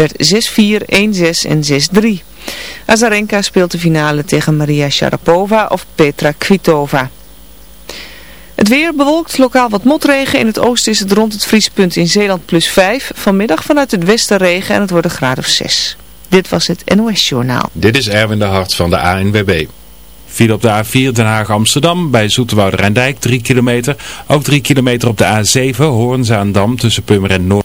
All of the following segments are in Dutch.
werd 6-4, 1-6 en 6-3. Azarenka speelt de finale tegen Maria Sharapova of Petra Kvitova. Het weer bewolkt, lokaal wat motregen. In het oosten is het rond het vriespunt in Zeeland plus 5. Vanmiddag vanuit het westen regen en het wordt een graad of 6. Dit was het NOS Journaal. Dit is Erwin de Hart van de ANWB. Viel op de A4 Den Haag Amsterdam bij Zoeterwoude Rijndijk 3 kilometer. Ook 3 kilometer op de A7 Hoorn-Zaandam tussen Pummer en Noord.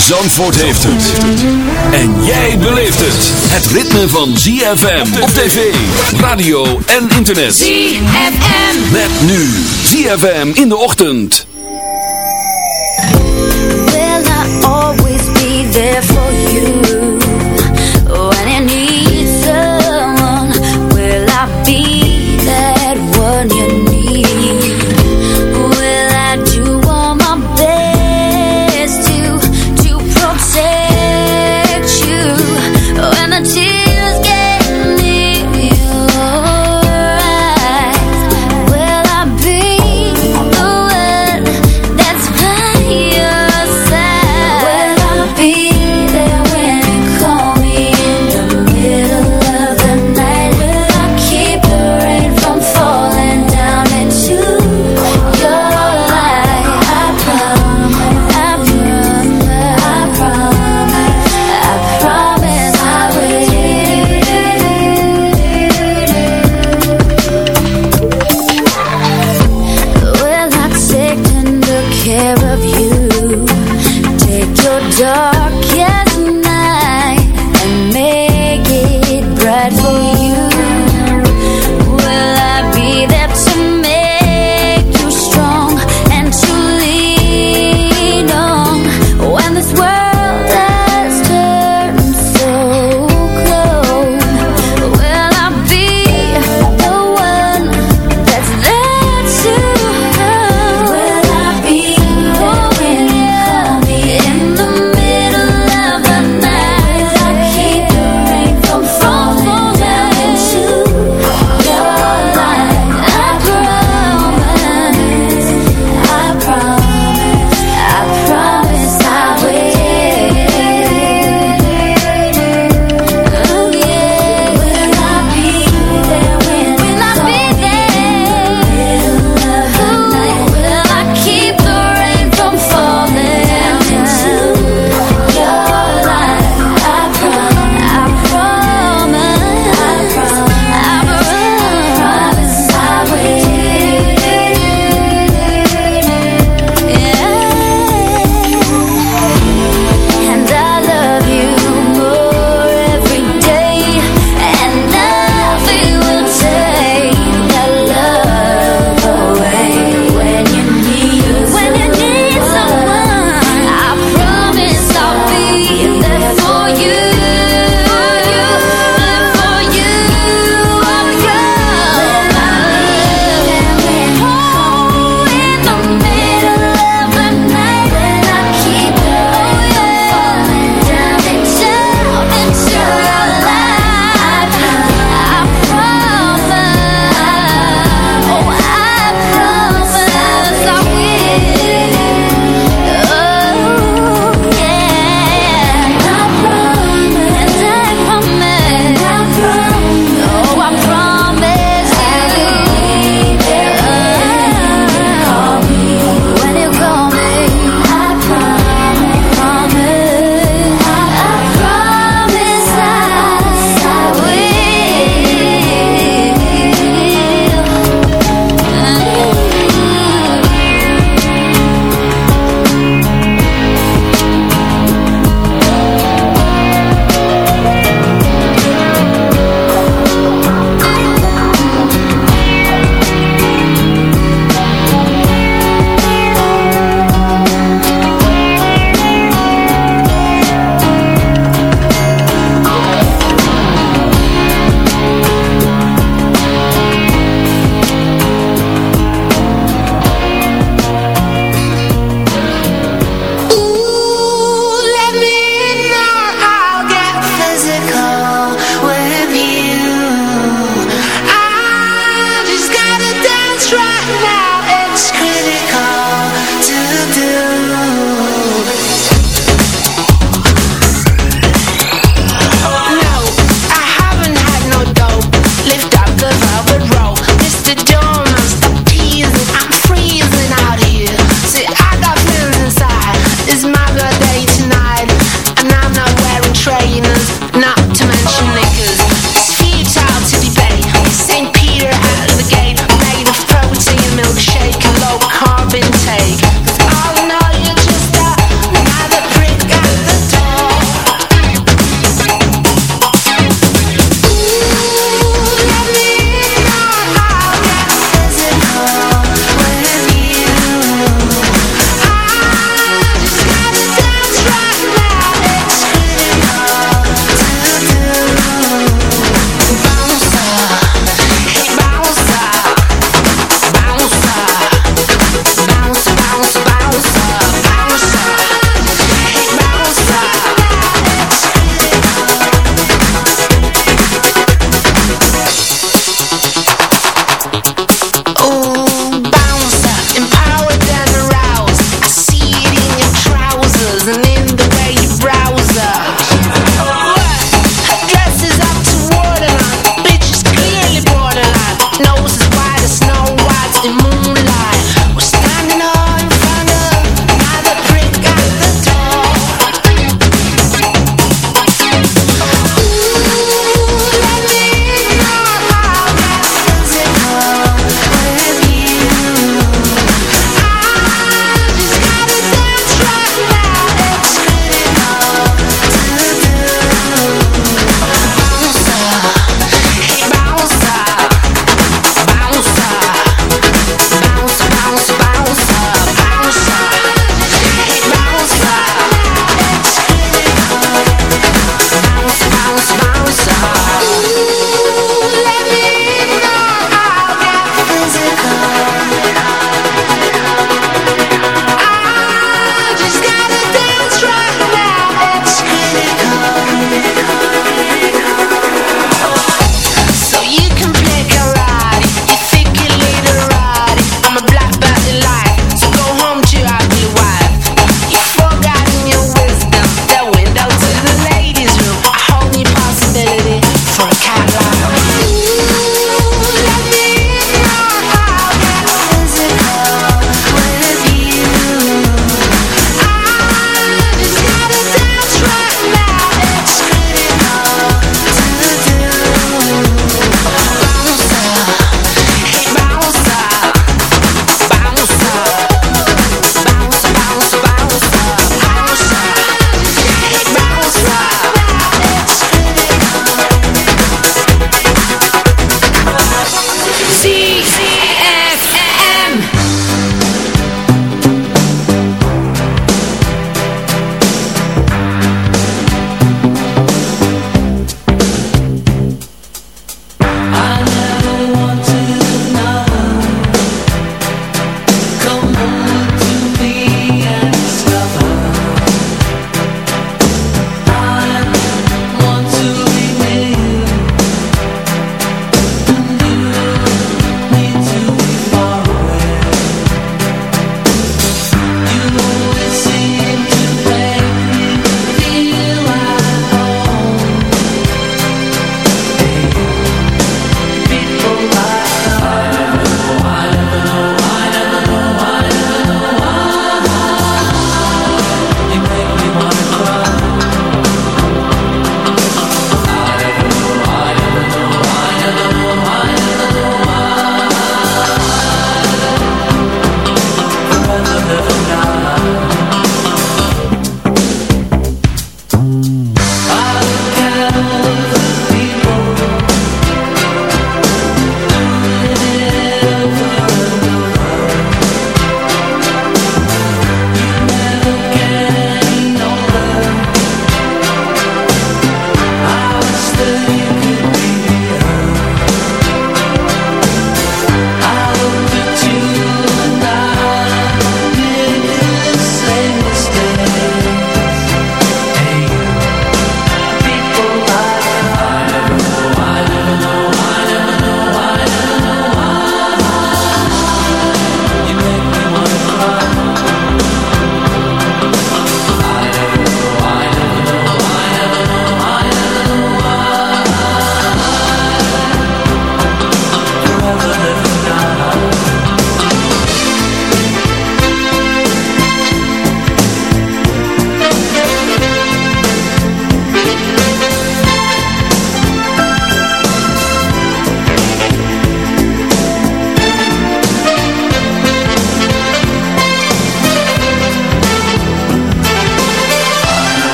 Zandvoort heeft het. En jij beleeft het. Het ritme van ZFM op tv, radio en internet. ZFM. Met nu ZFM in de ochtend. Will I always be there for you?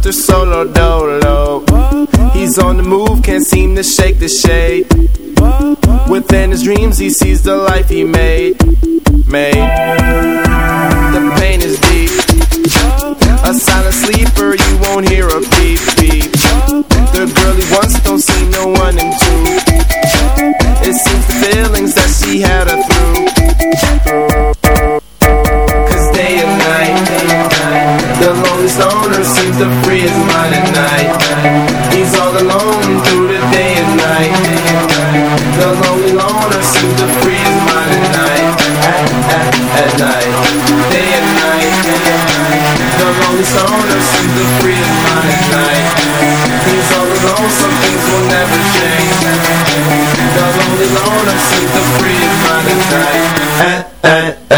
Mr. Solo Dolo. He's on the move, can't seem to shake the shade. Within his dreams, he sees the life he made. Made. The pain is deep. A silent sleeper, you won't hear a beep beep. The girl he wants don't see no one in two.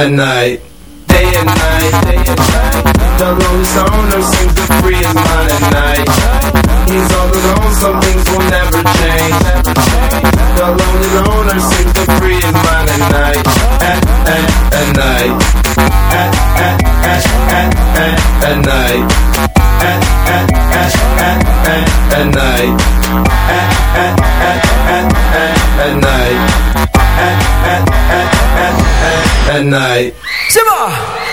At night. Day and night, day and night. The lonely loner seems to free his mind at night.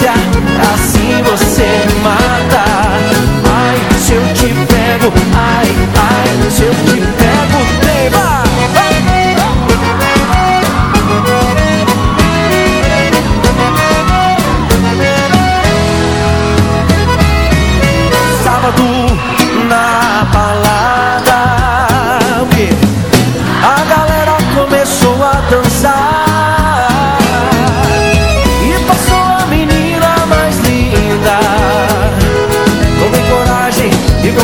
assim você mata Ai, se eu te pego, ai, ai, se eu te pego Tema! Sábado na balada? A galera começou a dançar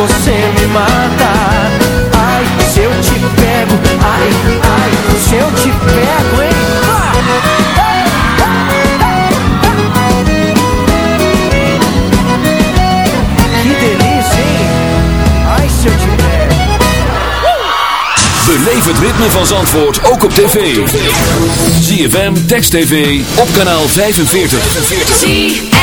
você me mata. Ai, se eu te pego Ai, ai, se eu te pego, hein? Que delícia, hein? Ai, se eu te pego! Beleef het ritme van Zandvoort ook op tv. ZFM, Text TV, op kanaal 45 45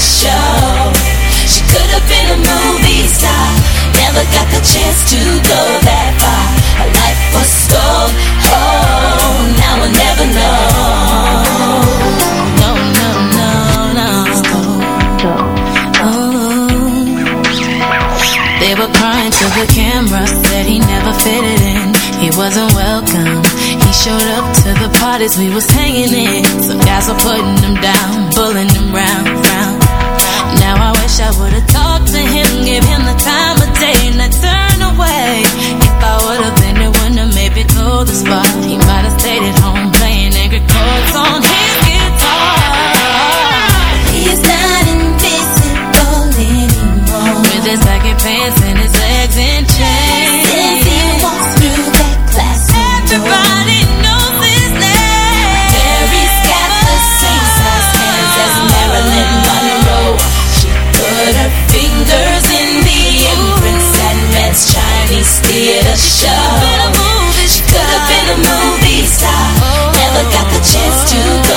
show. She could have been a movie star, never got the chance to go that far. Her life was stole, oh, now we'll never know. No, no, no, no. Oh. They were crying to the camera, said he never fitted in. He wasn't welcome He showed up to the parties we was hanging in. Some guys were putting him down, bullying him round, round. I would've talked to him, gave him the time of day, and I turned away. If I would've been there when I maybe told the spot, he might have stayed at home playing angry chords. to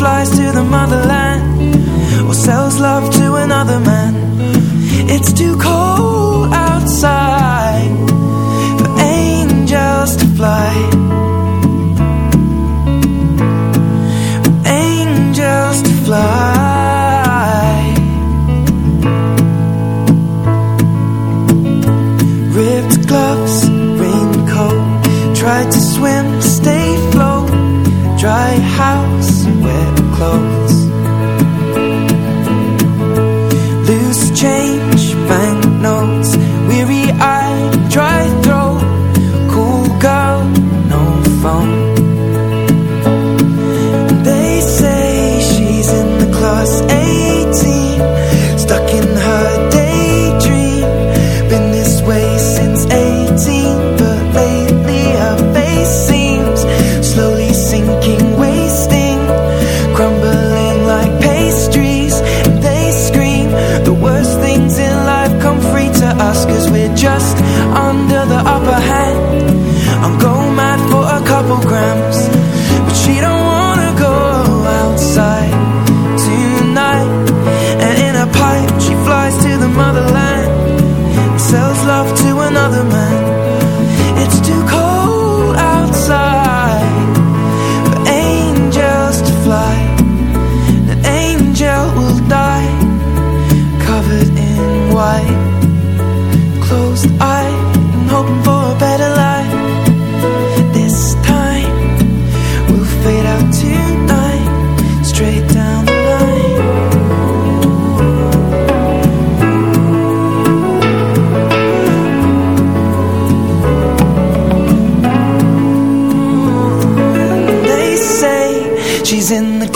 flies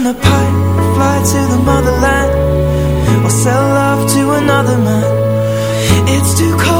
in the pipe, fly to the motherland, or sell love to another man. It's too cold.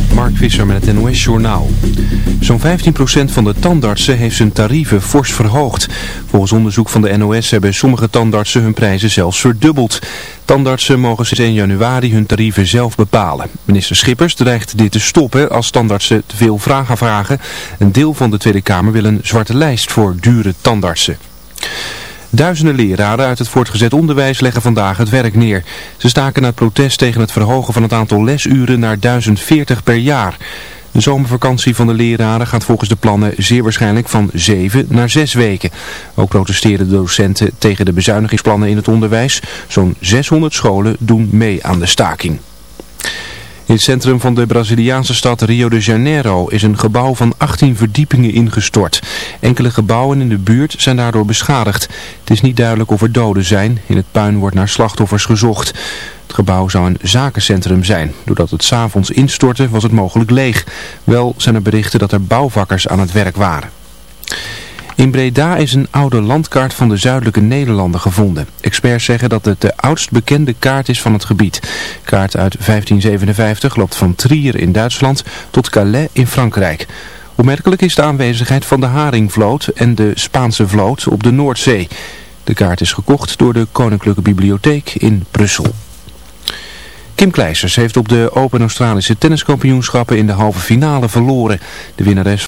Mark Visser met het NOS Journaal. Zo'n 15% van de tandartsen heeft zijn tarieven fors verhoogd. Volgens onderzoek van de NOS hebben sommige tandartsen hun prijzen zelfs verdubbeld. Tandartsen mogen sinds 1 januari hun tarieven zelf bepalen. Minister Schippers dreigt dit te stoppen als tandartsen te veel vragen vragen. Een deel van de Tweede Kamer wil een zwarte lijst voor dure tandartsen. Duizenden leraren uit het voortgezet onderwijs leggen vandaag het werk neer. Ze staken uit protest tegen het verhogen van het aantal lesuren naar 1040 per jaar. De zomervakantie van de leraren gaat volgens de plannen zeer waarschijnlijk van 7 naar 6 weken. Ook protesteren de docenten tegen de bezuinigingsplannen in het onderwijs. Zo'n 600 scholen doen mee aan de staking. In het centrum van de Braziliaanse stad Rio de Janeiro is een gebouw van 18 verdiepingen ingestort. Enkele gebouwen in de buurt zijn daardoor beschadigd. Het is niet duidelijk of er doden zijn. In het puin wordt naar slachtoffers gezocht. Het gebouw zou een zakencentrum zijn. Doordat het s'avonds instortte was het mogelijk leeg. Wel zijn er berichten dat er bouwvakkers aan het werk waren. In Breda is een oude landkaart van de zuidelijke Nederlanden gevonden. Experts zeggen dat het de oudst bekende kaart is van het gebied. Kaart uit 1557 loopt van Trier in Duitsland tot Calais in Frankrijk. Opmerkelijk is de aanwezigheid van de Haringvloot en de Spaanse vloot op de Noordzee. De kaart is gekocht door de Koninklijke Bibliotheek in Brussel. Kim Kleisers heeft op de Open Australische tenniskampioenschappen in de halve finale verloren. De winnares